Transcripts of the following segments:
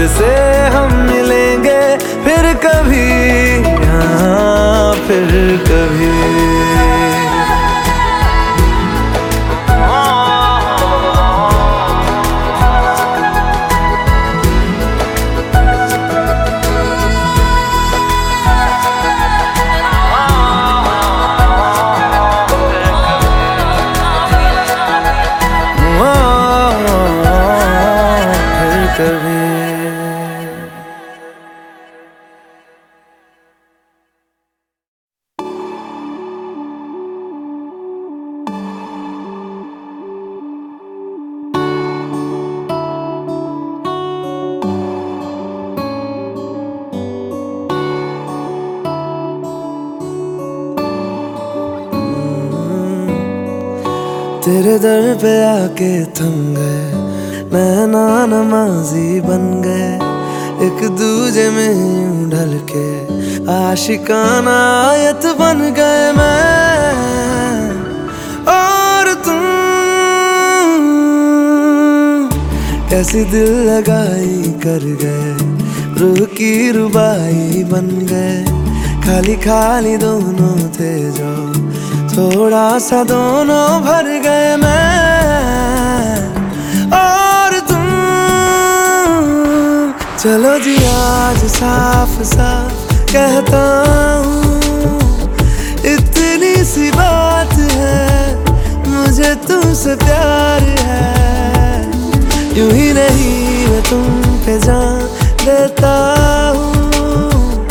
फिर से हम मिलेंगे फिर कभी हाँ फिर कभी। शिकाना आयत बन गए मैं। और तुम कैसी दिल लगाई कर गए, रूह की रुबाई बन गए। खाली खाली दोनों थे जो थोड़ा सा दोनों भर गए मैं। चलो जी आज साफ़ साफ़। कहता हूँ, इतनी सी बात है, मुझे तुमसे प्यार है। यूँ ही नहीं मैं तुम पे जान देता हूँ,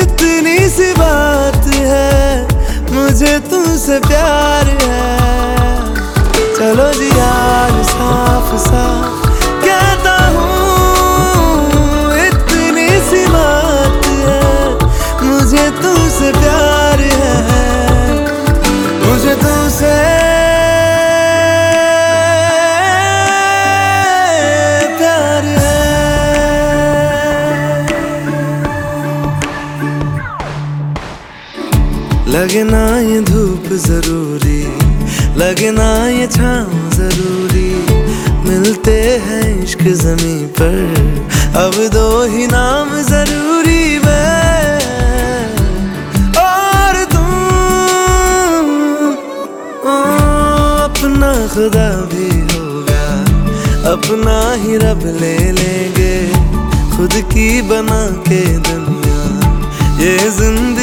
इतनी सी बात है, मुझे तुमसे प्यार है। है लगे ना ये धूप ज़रूरी लगना ये छाँव ज़रूरी। मिलते हैं इश्क जमी पर अब दो ही नाम ज़रूरी और तुम ओ, अपना खुदा भी होगा अपना ही रब ले लेंगे खुद की बना के दुनिया। ये ज़िंदगी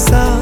साफ़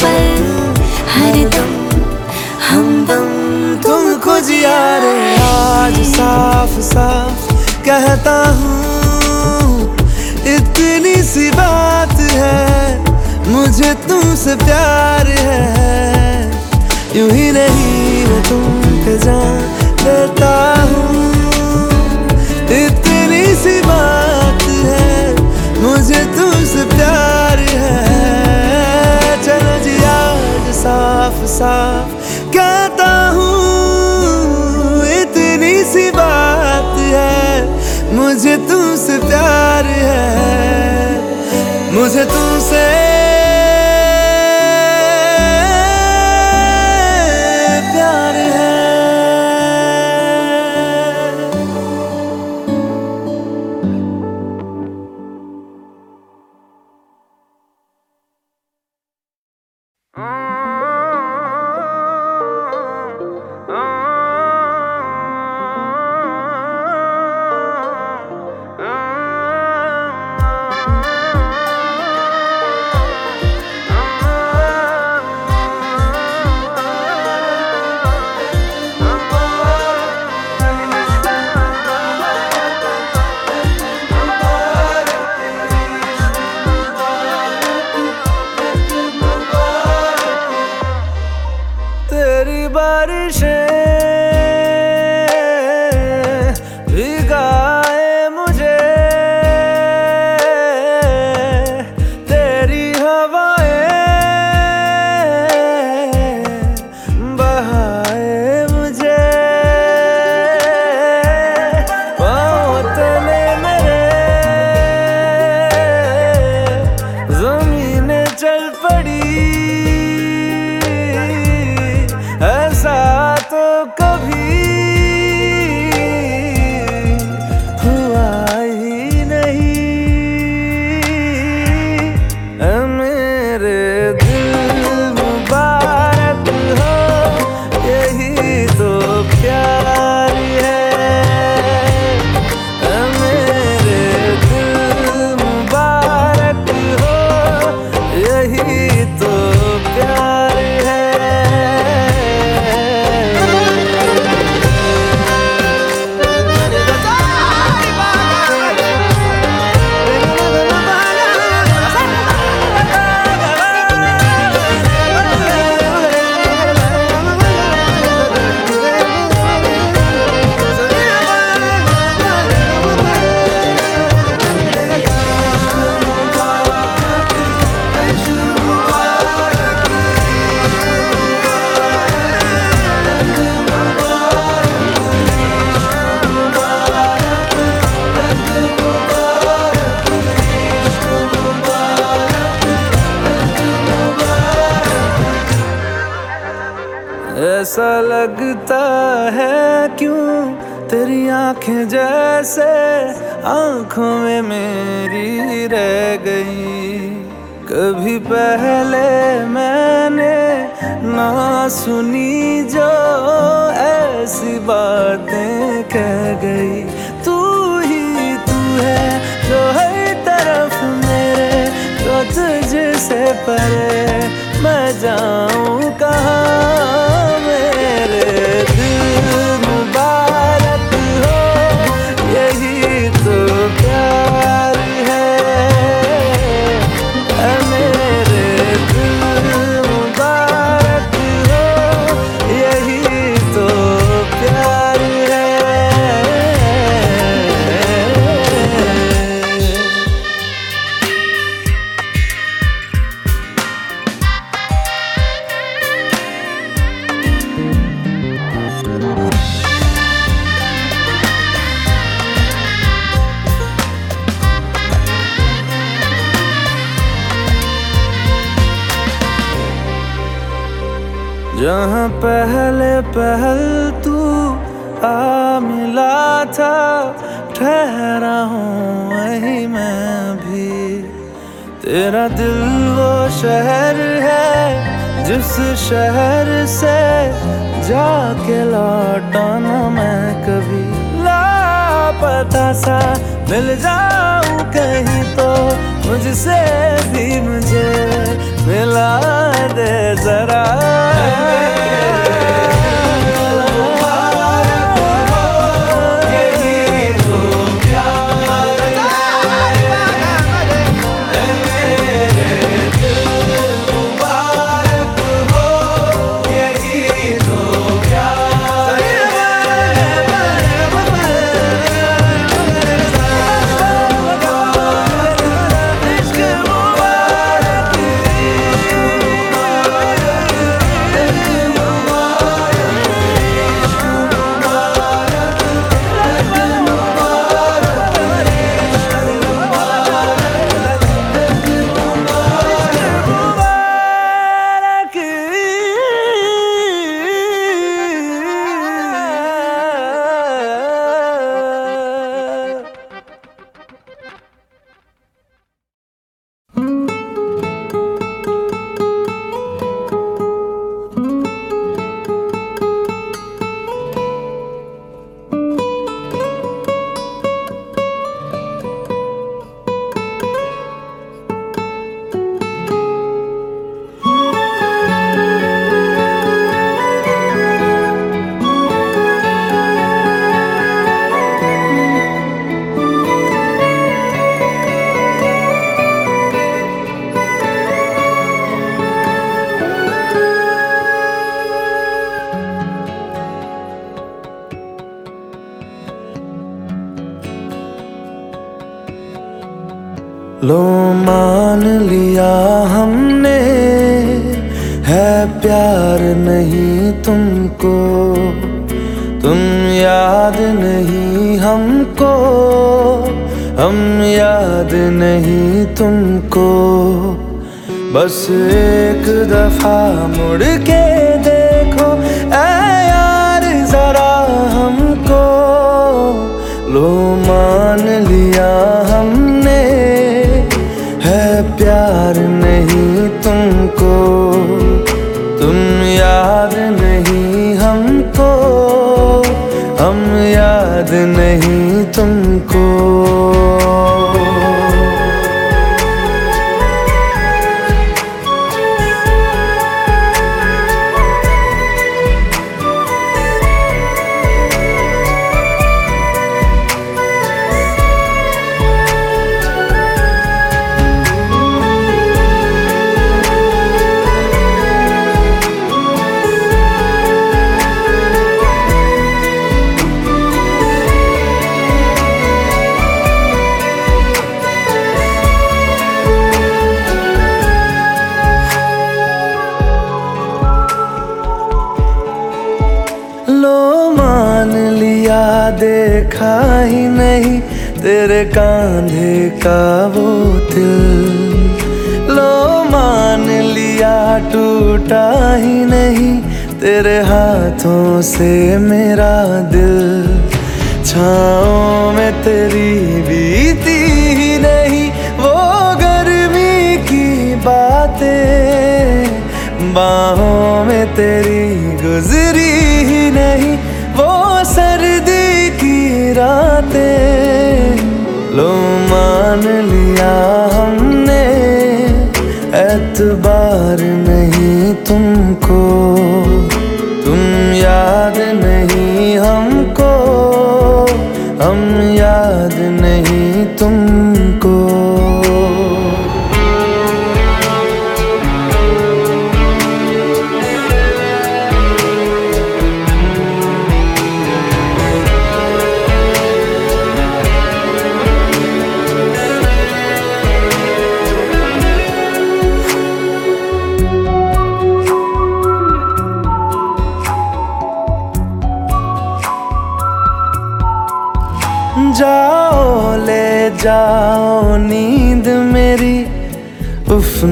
पल हर दम हम दम तुमको जिया रे। आज साफ़ साफ़ कहता हूँ, इतनी सी बात है, मुझे तुमसे प्यार है। यूँ ही नहीं मैं तुम पे जान देता हूँ, इतनी सी बात साफ़ साफ़ कहता हूँ इतनी सी बात है मुझे तुमसे प्यार है मुझे तुमसे पहले मैंने ना सुनी जो ऐसी बातें कह गई। तू ही तू है जो हर तरफ़ मेरे तो तुझसे परे मैं जाऊँ कहाँ? शहर से जाके लौटा ना मैं कभी लापता सा। मिल जाऊँ कहीं तो मुझसे भी मुझे मिला दे जरा। você. बार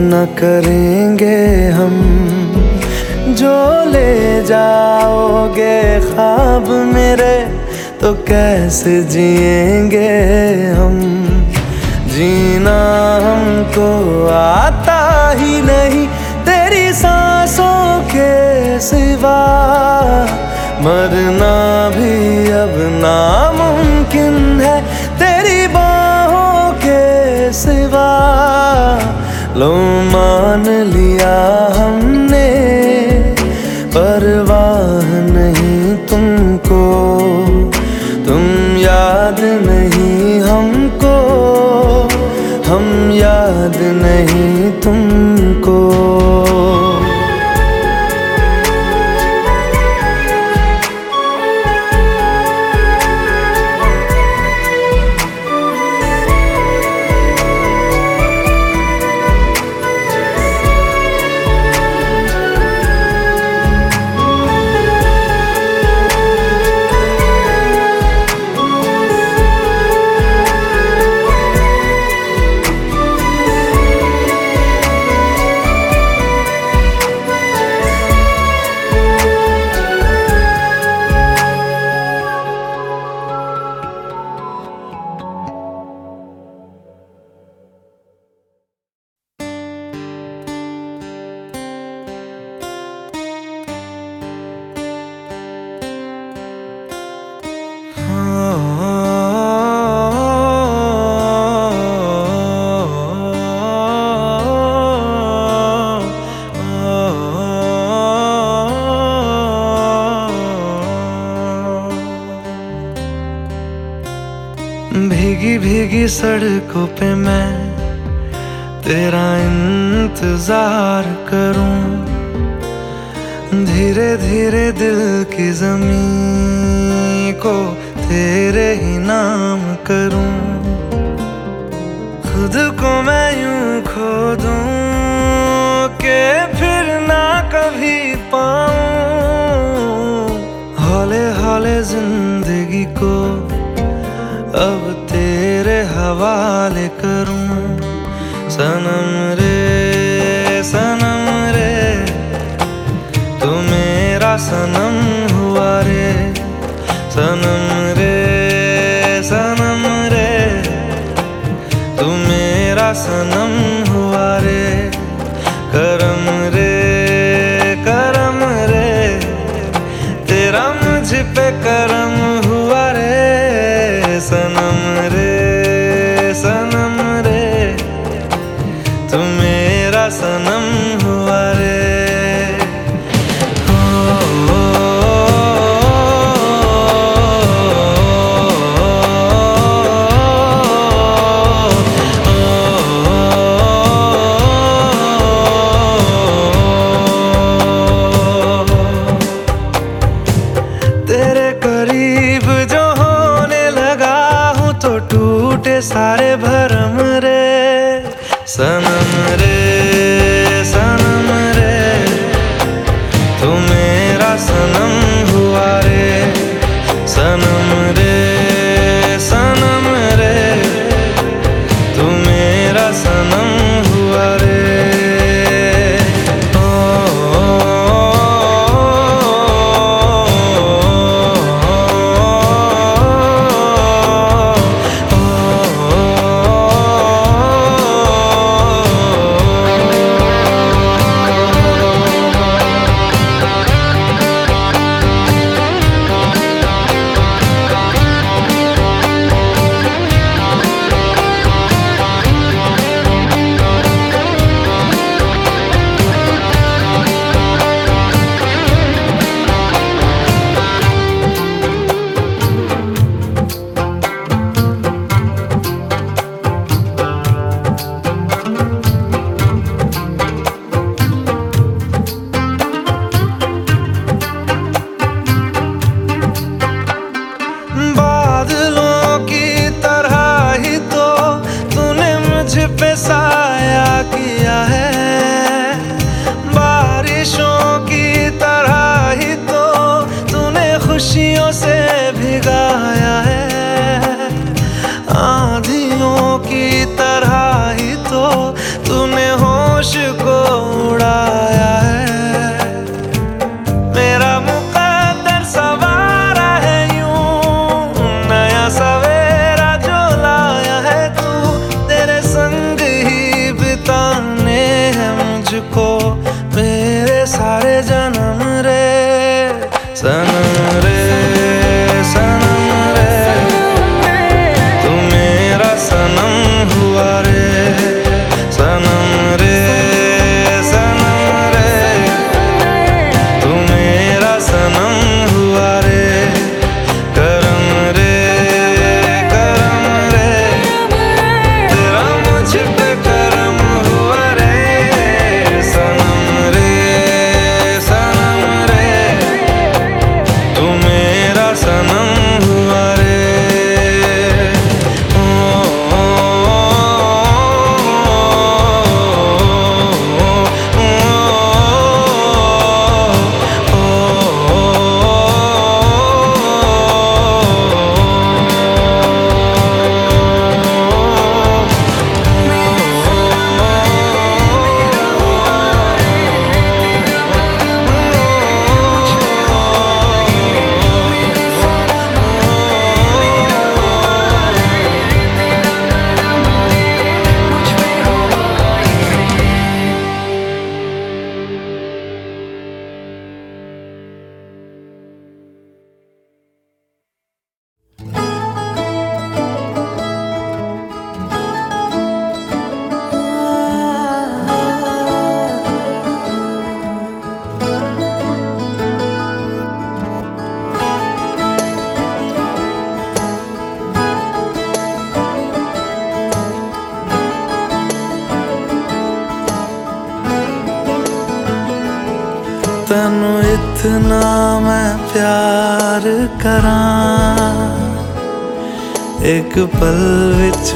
न करेंगे हम। जो ले जाओगे ख्वाब मेरे तो कैसे जिएँगे हम? जीना हमको आता ही नहीं, तेरी सांसों के सिवा। मरना भी अब नामुमकिन है लो मान लिया। को तेरे ही नाम करूँ। खुद को मैं यूँ खो के फिर ना कभी पाऊँ। हौले हौले ज़िंदगी को अब तेरे हवाले करूँ। सनम रे सनम रे, तू मेरा सनम tanım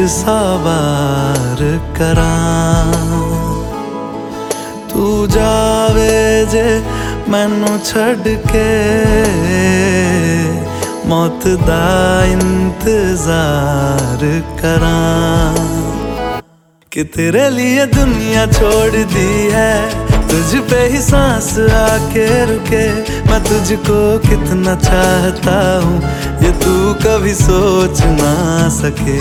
सावार करा। तू जावे जे मैनू छड़ के मौत दा इंतज़ार करा। कि तेरे लिए दुनिया छोड़ दी है, तुझ पे ही सांस आके रुके। मैं तुझको कितना चाहता हूँ, ये तू कभी सोच ना सके।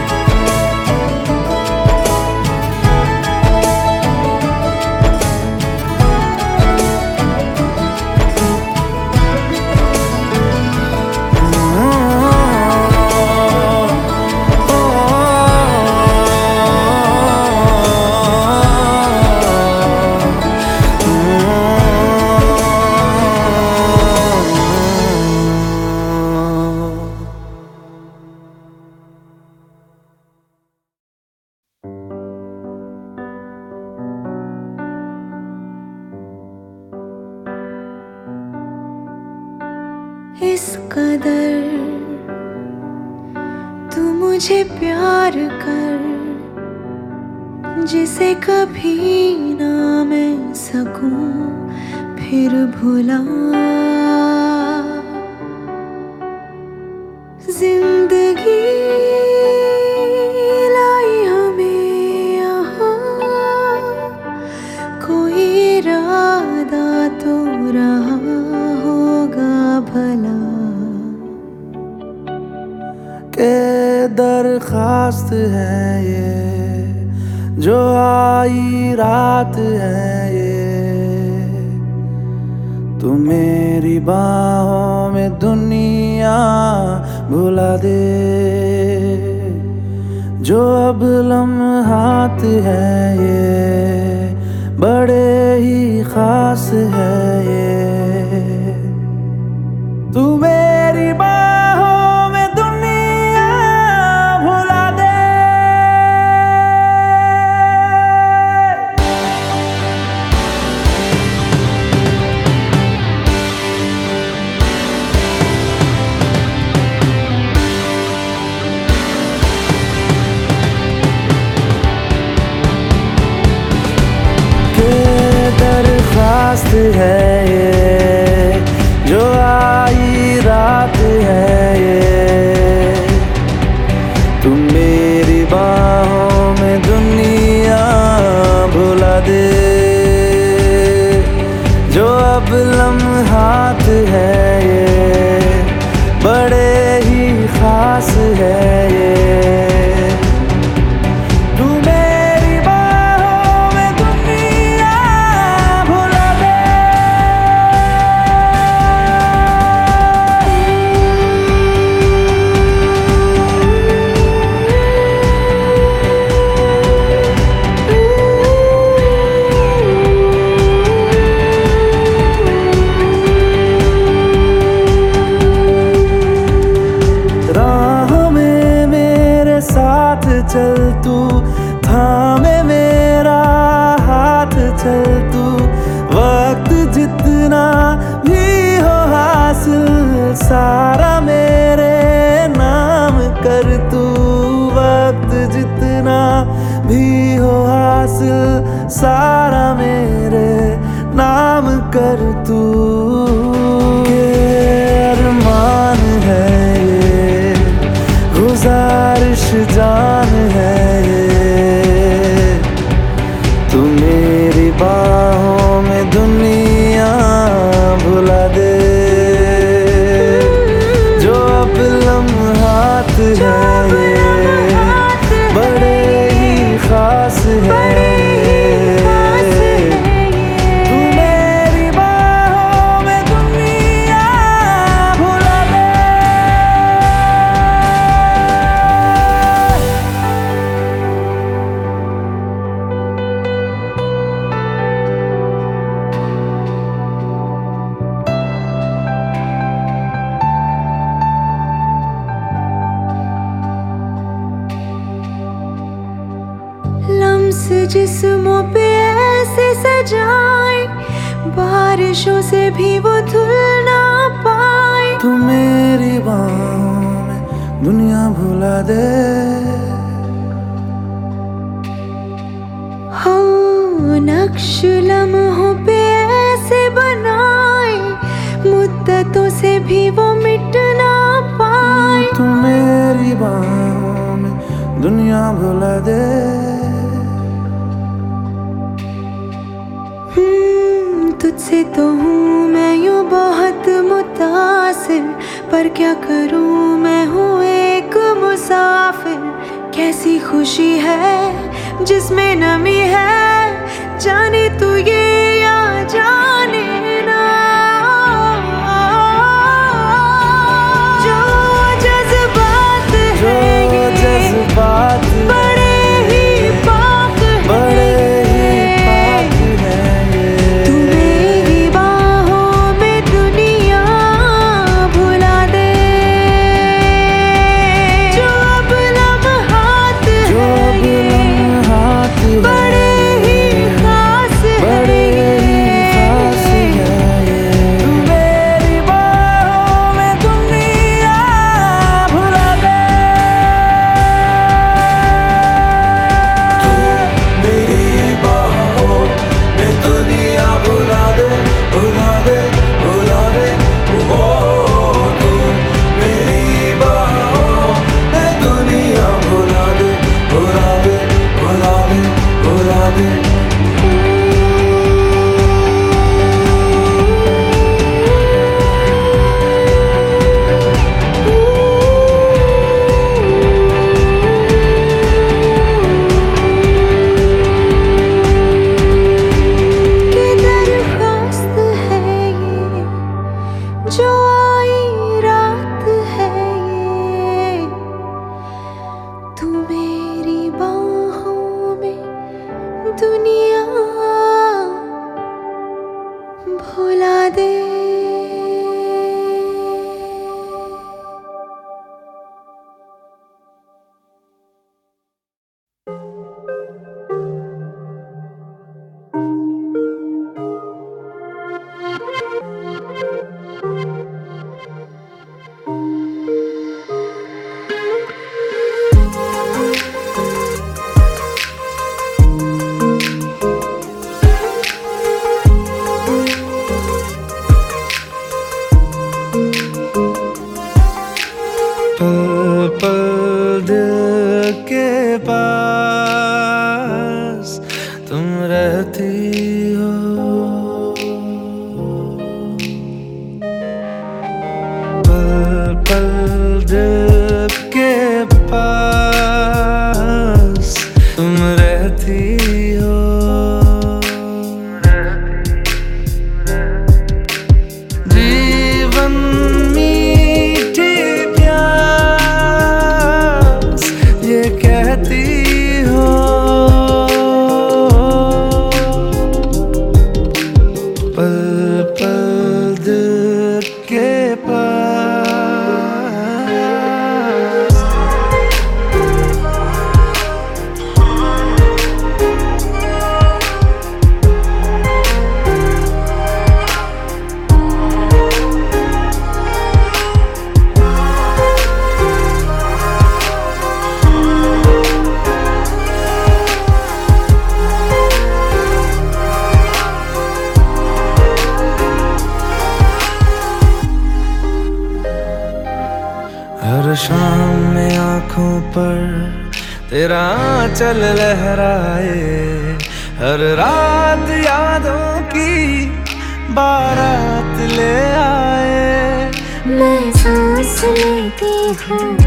करती हूँ।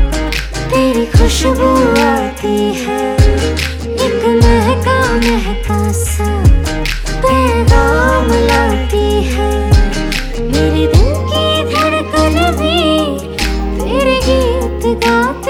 तेरी खुशबू आती है। एक महका महका सा पैदा मिलाती है। मेरे दिल की धड़कन भी तेरे गीत गाती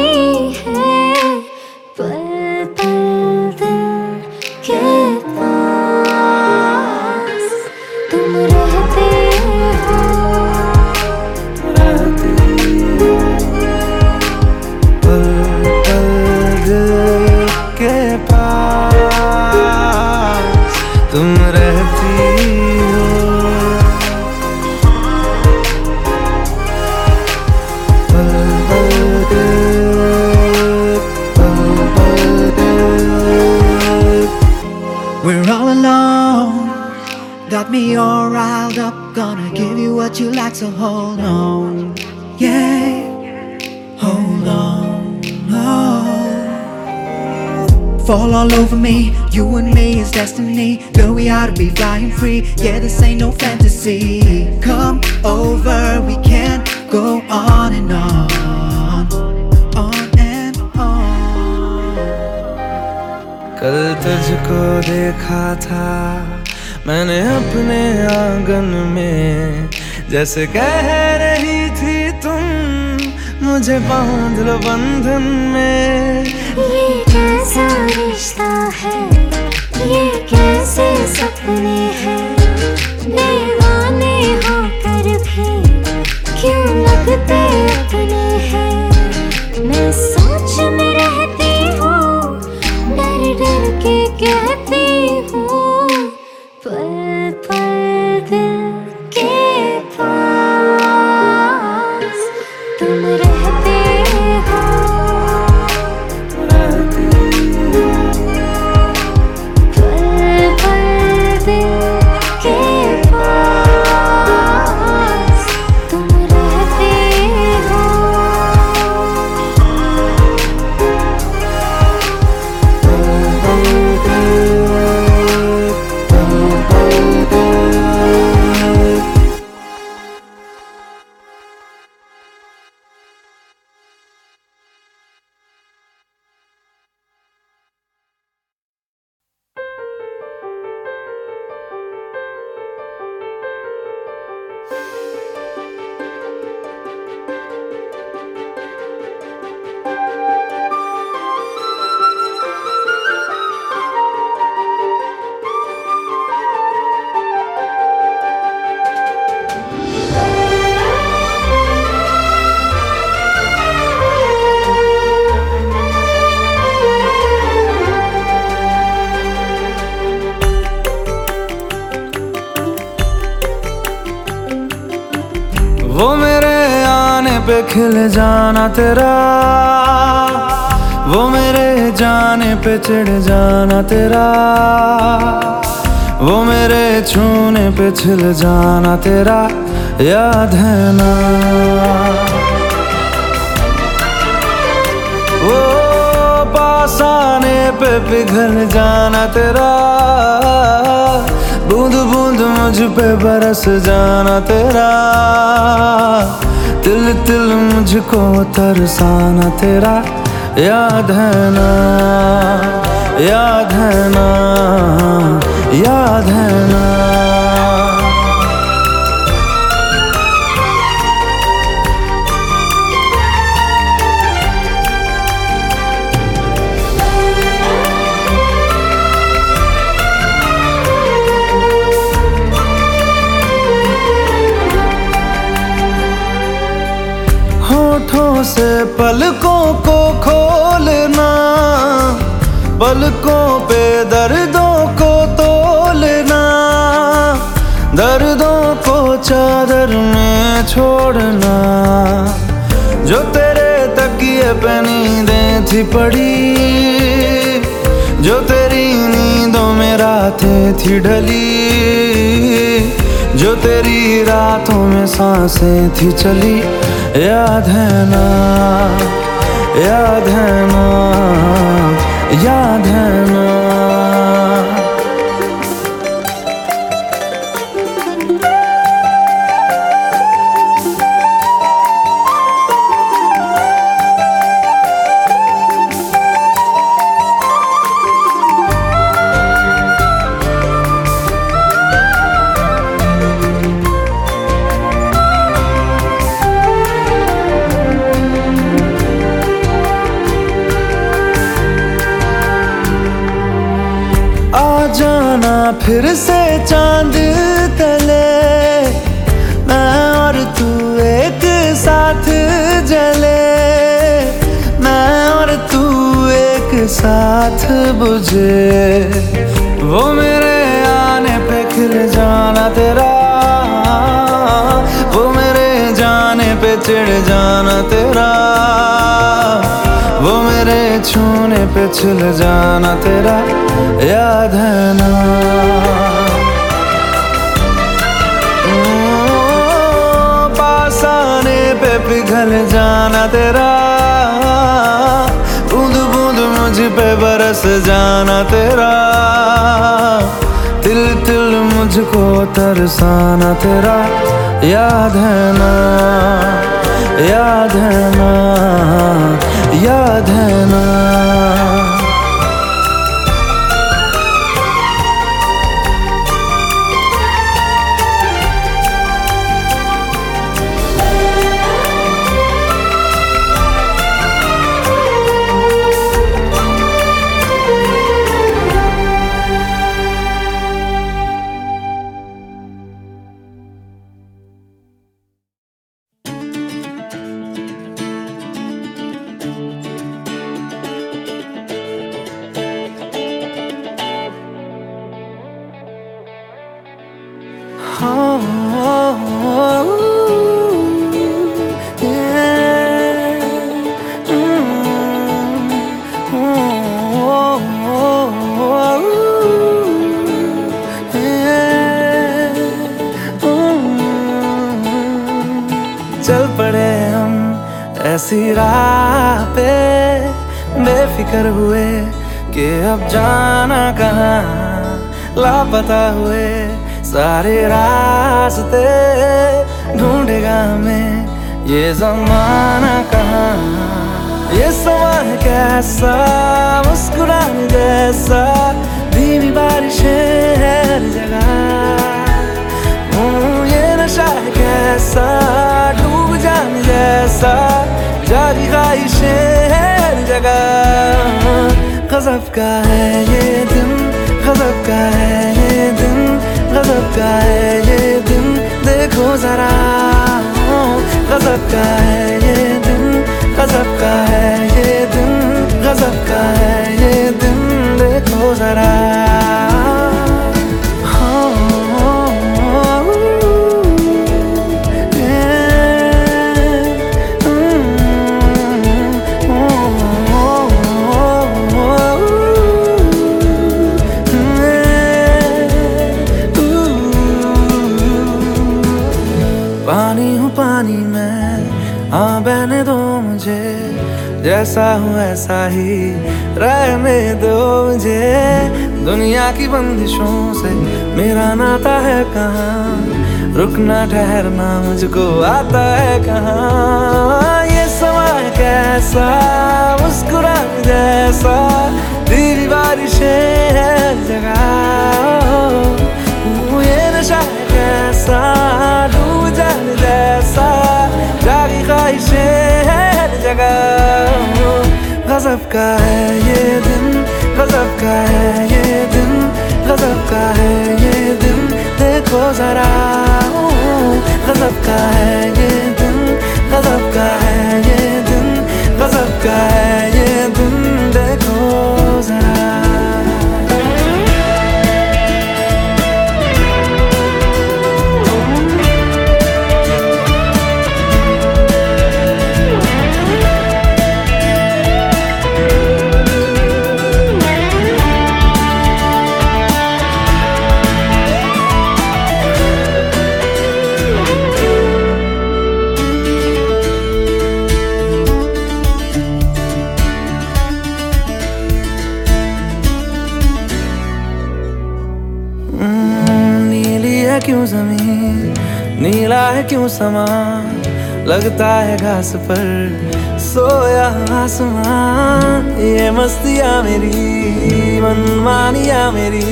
what you like, so hold on. Yeah, hold on. Oh. Fall all over me, you and me is destiny. Girl, we ought to be flying free. Yeah, this ain't no fantasy. Come over, we can go on and on. On and on. कल तुझको देखा था मैंने अपने आंगन में जैसे कह रही थी तुम, मुझे बाँध लो बंधन में। ये कैसा रिश्ता है? ये कैसे सपने हैं? खिल जाना तेरा। वो मेरे जाने पे चिढ़ जाना तेरा। वो मेरे छूने पे छिल जाना तेरा। याद है ना। वो पास आने पे पिघल जाना तेरा। बूंद बूंद मुझ पे बरस जाना तेरा। तिल तिल मुझको तरसाना तेरा याद है ना याद है ना याद है ना। से पलकों को खोलना, पलकों पे दर्दों को तोलना, दर्दों को चादर में छोड़ना। जो तेरे तकिए पे नींदें थी पड़ी, जो तेरी नींदों में रातें थी ढली, जो तेरी रातों में साँसें थी चली। याद है ना याद है ना याद है ना। फिर से चाँद तले। मैं और तू एक साथ जले। मैं और तू एक साथ बुझे। वो मेरे आने पे खिल जाना तेरा। वो मेरे जाने पे चिढ़ जाना तेरा। मेरे छूने पे छिल जाना तेरा याद है ना। पास आने पे पिघल जाना तेरा। बूंद बूंद मुझ पे बरस जाना तेरा। तिल तिल मुझको तरसाना तेरा। याद है ना, याद है ना। याद है ना? ये जमाना कहाँ? ये समा है कैसा? मुस्कुराने जैसा। धीमी बारिशें हर जगह। ये नशा है कैसा? डूब जाने जैसा। जारी ख्वाहिशें हर जगह। गजब का है ये दिन, गजब का है ये दिन, गजब का है ये दिन। देखो जरा। गजब का है ये दिन, गजब का है ये दिन, गजब का है ये दिन, देखो जरा। जैसा हूँ, ऐसा ही। रहने दो मुझे दुनिया की बंदिशों से मेरा नाता है कहाँ? रुकना, ठहरना मुझको आता है कहाँ? ये समय कैसा मुस्कुरा जैसा, तेरी बारिशें हर जगह। ये नशा कैसा, डूब जाने जैसा। जागी ख्वाहिशें हर जगह गजब का है ये दिन, गजब का है ये दिन, गजब का है ये दिन। देखो जरा गजब का है ये दिन, गजब का है ये दिन, गजब का है क्यों समा? लगता है घास पर सोया आसमान। ये मस्तियाँ मेरी, मनमानिया मेरी।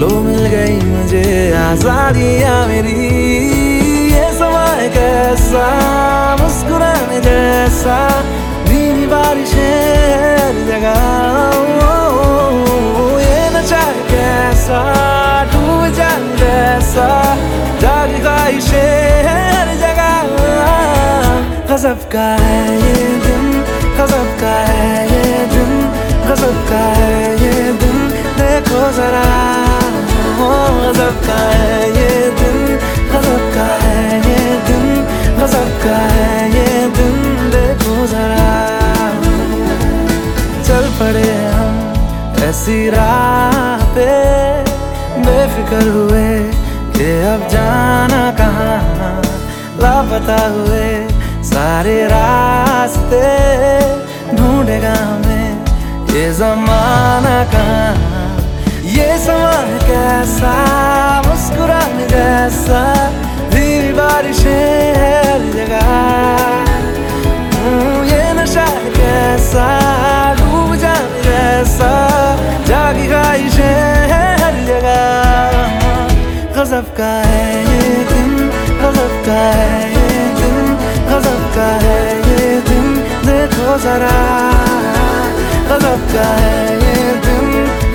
लो मिल गई मुझे आजादियाँ मेरी। ये समय कैसा मुस्कुराने जैसा। धीमी बारिश हर जगह ये है कैसा जल जैसा जाग। गजब का है ये दिन, गजब का है ये दिन, गजब का है ये दिन। देखो जरा गजब का है ये दिन, गजब का है ये दिन, गजब का है ये दिन। देखो जरा, चल पड़े हम ऐसी राह पे। बेफिक्र हुए कि अब जाना कहाँ लापता हुए सारे रास्ते ढूंढेगा हमें। ये जमाना कहाँ ये समान कैसा, मुस्कुराने जैसा, धीरे बारिश है जगह। हम्म, ये नशा कैसा, डूब जाने जैसा। जागी ख्वाहिशें हैं हर जगह। गजब का है ये दिन, गजब का है ये दिन, गजब का है ये दिन। देखो जरा, गजब का है ये दिन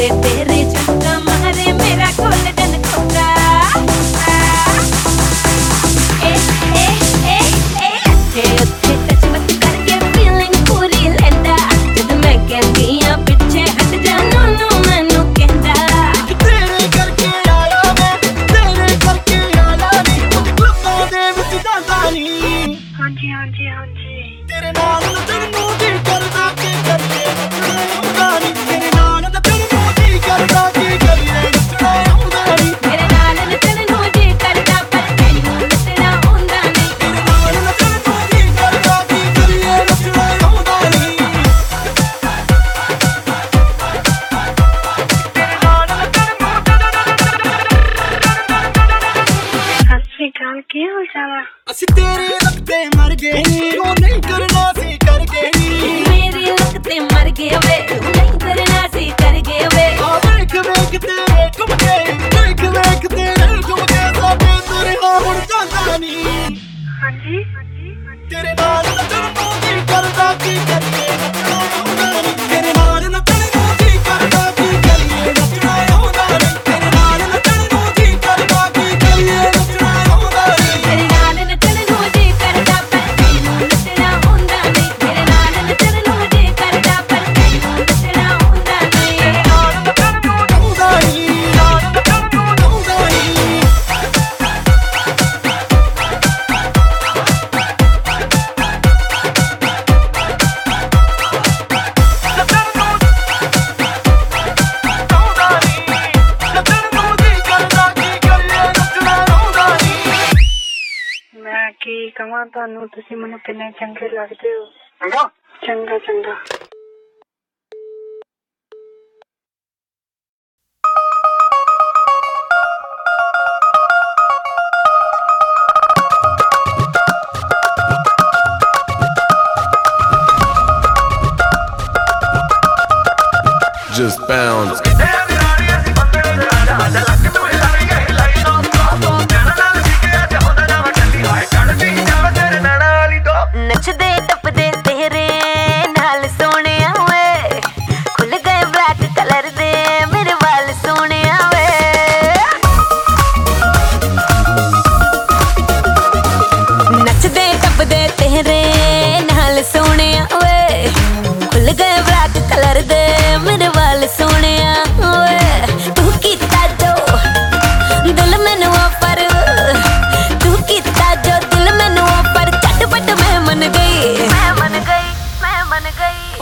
जद दिल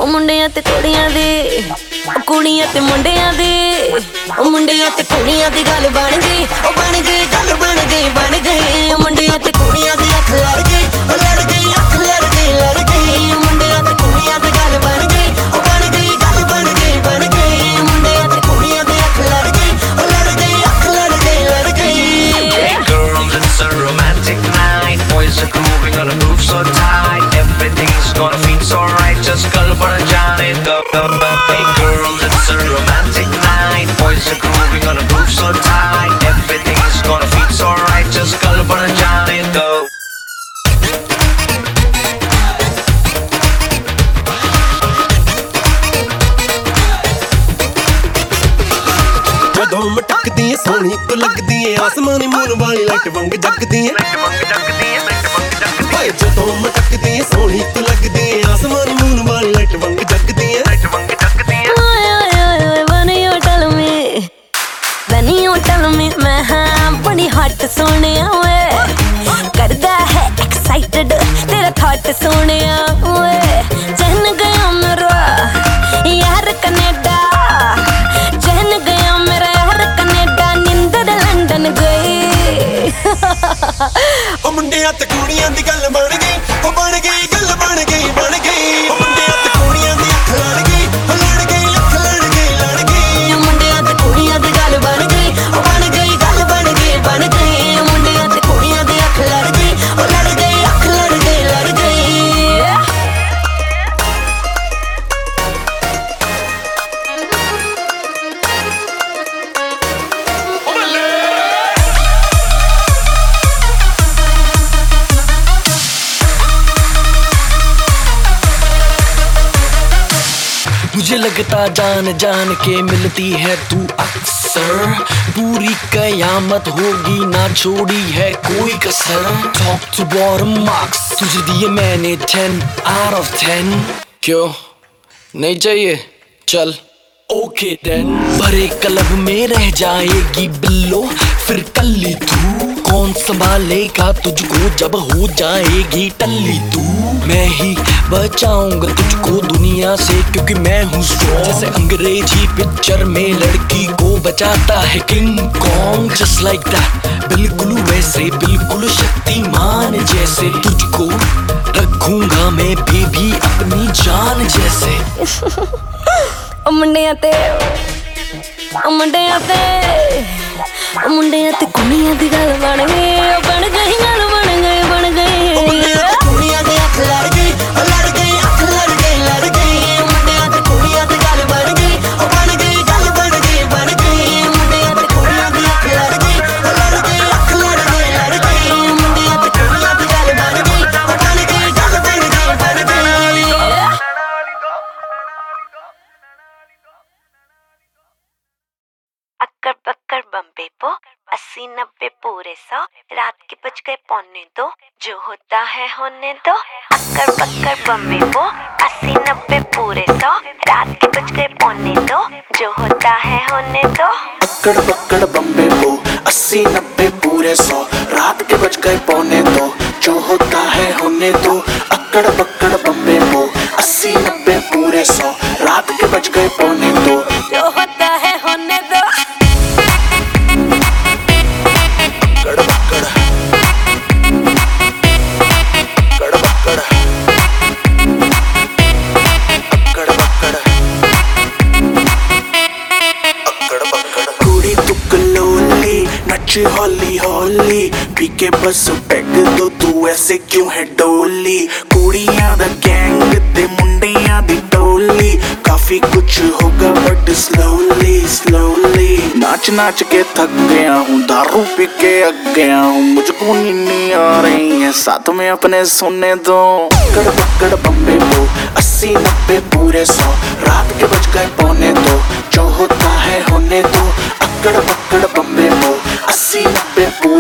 ਮੁੰਡਿਆਂ ਤੇ ਕੁੜੀਆਂ ਦੇ, ਕੁੜੀਆਂ ਤੇ ਮੁੰਡਿਆਂ ਦੇ, ਉਹ ਮੁੰਡਿਆਂ ਤੇ ਕੁੜੀਆਂ ਦੀ ਗੱਲ ਬਣ ਗਈ, ਉਹ ਬਣ ਗਈ, ਗੱਲ ਬਣ ਗਈ ਬਣ ਗਈ। ਉਹ ਮੁੰਡਿਆਂ ਤੇ ਕੁੜੀਆਂ ਦੀ ਅੱਖ ਲੜ it's a romantic night. Boys are grooving on a move so tight. Everything's gonna feel so right. Just call for a Johnny. Go. ਜਦੋਂ ਮਟਕਦੀ ਏ ਸੋਹਣੀ ਤੂੰ ਲੱਗਦੀ ਏ ਆਸਮਾਨੀ ਮੂਨ ਵਾਲੀ ਲਾਈਟ ਵਾਂਗ ਜਗਦੀ ਏ ਓਏ ਜਦੋਂ ਮਟਕਦੀ ਏ ਸੋਹਣੀ ਤੂੰ ਲੱਗਦੀ ਏ ਆਸਮਾਨੀ ਮੂਨ ਬੜੀ ਹੱਟ ਸੋਹਣਿਆ ਓਏ। ਕਰਦਾ ਹੈ ਐਕਸਾਈਟਡ ਤੇਰਾ ਥਾਟ ਸੋਹਣਿਆ ਓਏ। ਚੈਨ ਗਿਆ ਮੇਰਾ ਯਾਰ ਕੈਨੇਡਾ। ਚੈਨ ਗਿਆ ਮੇਰਾ ਯਾਰ ਕੈਨੇਡਾ, ਨਿੰਦਰ ਲੰਡਨ ਗਈ। ਉਹ ਮੁੰਡਿਆਂ ਤੇ ਕੁੜੀਆਂ ਦੀ ਗੱਲ जान जान के मिलती है तू अक्सर। पूरी कयामत होगी ना छोड़ी है कोई कसर। टॉप टू बॉटम मार्क्स तुझे दिए मैंने टेन आउट ऑफ़ टेन क्यों? नहीं चाहिए? चल। ओके देन भरे क्लब में रह जाएगी बिल्लो, फिर कल्ली तू। कौन संभालेगा तुझको? जब हो जाएगी टल्ली तू। मैं ही बचाऊँगा तुझको दुनिया से क्योंकि मैं हूँ स्ट्रॉन्ग जैसे अंग्रेज़ी पिक्चर में लड़की को बचाता है King Kong just like that बिल्कुल वैसे बिल्कुल शक्तिमान जैसे। तुझको रखूँगा मैं भी, भी अपनी जान जैसे। अमंडे आते। अमंडे आते। ਮੁੰਡਿਆਂ ਤੇ ਉਹ ਮੁੰਡਿਆਂ ਤੇ ਕੁੜੀਆਂ ਦੀ ਗੱਲ ਬਣ ਗਈ ਉਹ ਬਣ ਗਈ ਗੱਲ ਬਣ ਗਈ पौने दो, जो होता है होने दो। अक्कर बक्कर बम्बे पो अस्सी नब्बे पूरे सौ। रात के बज गए पौने दो, जो होता है होने दो। अक्कड़ बक्कड़ बम्बे वो, अस्सी नब्बे पूरे सौ। रात के बज गए पौने दो, जो होता है होने दो। अक्कड़ बक्कड़ बम्बे वो, अस्सी नब्बे पूरे सौ। रात के बज गए पौने के बस पैग दो, तू ऐसे क्यों है डोली? कुड़ियाँ दा गैंग ते मुंडियाँ दी टोली। काफ़ी कुछ होगा बट स्लोली स्लोली नाच नाच के थक गया हूँ, दारू पी के अक गया हूँ। मुझको नींद आ रही है, साथ में अपने सोने दो। अक्कड़ पकड़ बम्बे को, अस्सी नब्बे पूरे सौ। रात के बज गए पौने दो, जो होता है होने दो। अक्कड़ पकड़ बम्बे को, अस्सी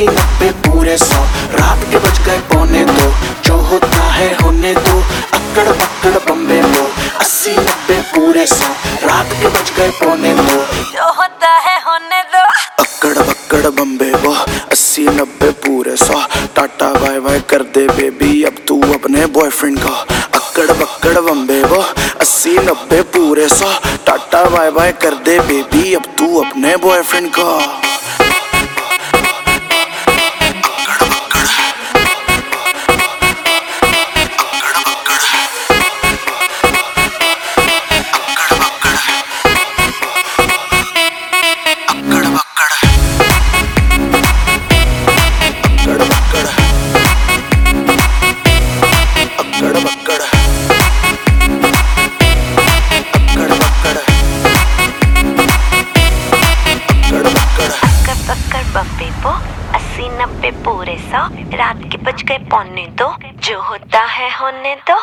अस्सी नब्बे पूरे सौ। रात के बज गए पौने दो। जो होता है होने दो। अकड़ पकड़ बम्बे दो अस्सी नब्बे पूरे सौ। रात के बज गए पौने दो। जो होता है होने दो। अकड़ बकड़ बम्बे वो। अस्सी नब्बे पूरे सौ। टाटा बाय बाय कर दे बेबी अब तू अपने बॉयफ्रेंड को। अकड़ बकड़ बम्बे वो। अस्सी नब्बे पूरे सौ। टाटा बाय बाय कर दे बेबी अब तू अपने बॉयफ्रेंड को। होता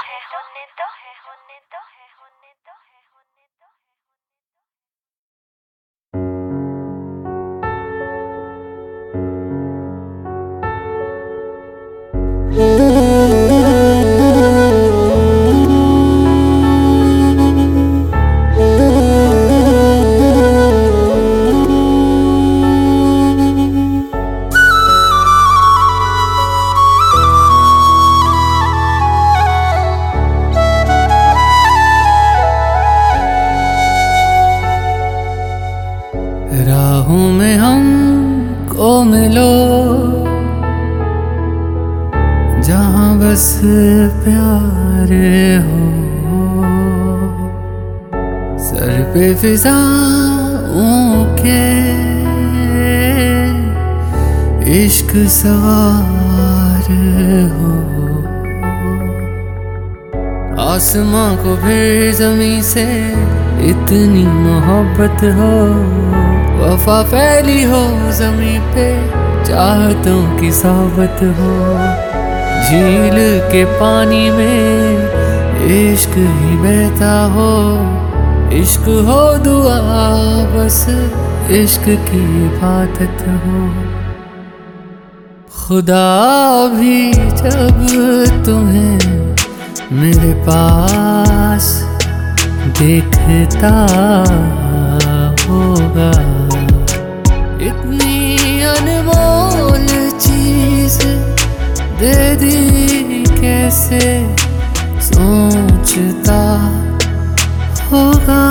फिजाओं के इश्क सवार हो। आसमां को फिर जमी से इतनी मोहब्बत हो। वफा फैली हो जमी पे, चाहतों की सोबत हो। झील के पानी में इश्क ही बहता हो। इश्क हो दुआ, बस इश्क की इबादत हो। खुदा भी जब तुम्हें मेरे पास देखता होगा। इतनी अनमोल चीज़ दे दी, कैसे सोचता होगा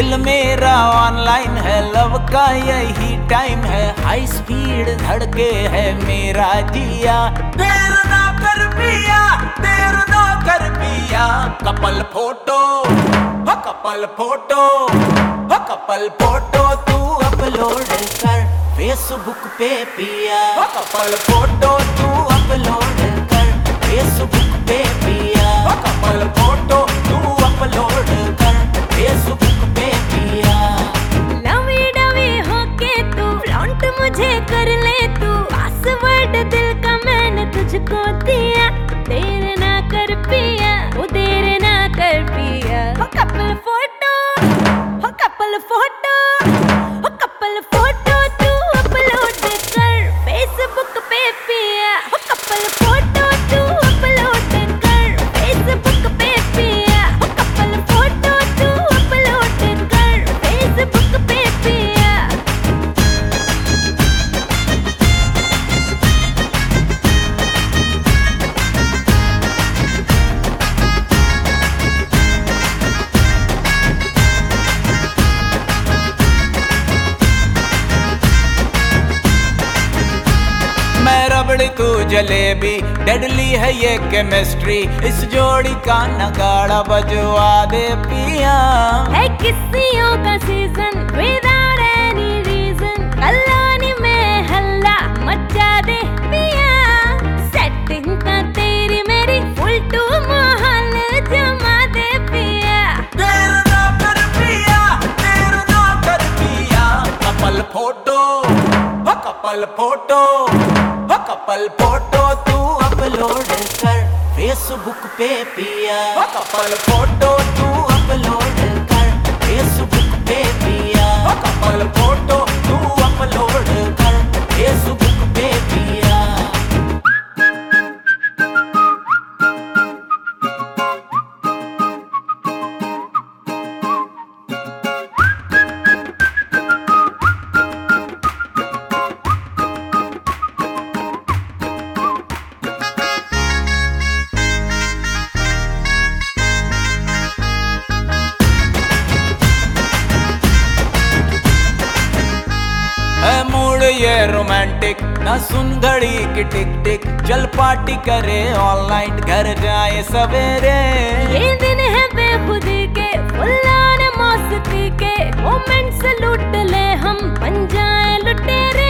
दिल मेरा ऑनलाइन है लव का यही टाइम है। हाई स्पीड धड़के है मेरा जिया। देर ना कर पिया, देर ना कर पिया। कपल फ़ोटो, हो कपल फ़ोटो, हो कपल फ़ोटो तू अपलोड कर। फेसबुक पे पिया। हो कपल फ़ोटो तू अपलोड कर। फेसबुक पे पिया। हो कपल फ़ोटो तू अपलोड कर। फेसबुक मुझे कर ले तू पासवर्ड दिल का मैंने तुझको दिया। देर ना कर पिया, वो देर ना कर पिया। हो कपल फ़ोटो हो कपल फ़ोटो जलेबी डेडली है ये केमिस्ट्री इस जोड़ी का नगाड़ा बजवा दे पिया। है किस्सियों का सीज़न विदाउट एनी रीजन कलानी में हल्ला मचा दे पिया। सेटिंग का तेरी मेरी फुल टू माहौल जमा दे पिया। देर ना कर पिया देर ना कर पिया। कपल फ़ोटो कपल फ़ोटो वो कपल फ़ोटो तू अपलोड कर फेसबुक पे पिया। वो कपल फ़ोटो तू अपलोड कर फेसबुक पे पिया। वो कपल फ़ोटो तू अपलोड सवेरे। ये दिन है बेखुदी के फुल्लान मौसकी के मोमेंट्स लूट ले हम बन जाए लुटेरे।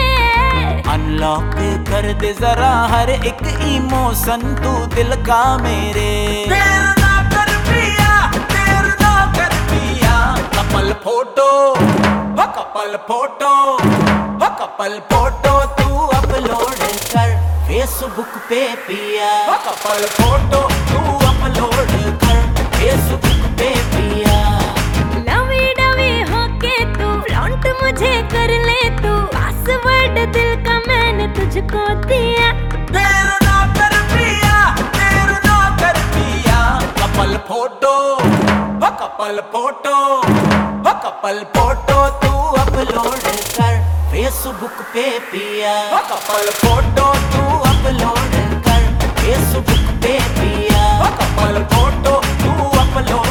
अनलॉक कर दे जरा हर एक इमोशन तू दिल का मेरे। देर ना कर पिया देर ना कर पिया। कपल फ़ोटो हो कपल फ़ोटो हो कपल फ़ोटो तू अपलोड कर। फेसबुक पे पिया। कपल फ़ोटो तू अपलोड कर फेसबुक पे पिया। लवी डवी होके तू फ्लॉन्ट मुझे कर ले तू। पासवर्ड दिल का मैंने तुझको दिया। देर ना कर पिया देर ना कर पिया। Couple photo couple photo couple photo तू अपलोड कर। फेसबुक पे पिया। कपल फ़ोटो तू अपलोड कर। फेसबुक पे पिया। कपल फ़ोटो तू अपलोड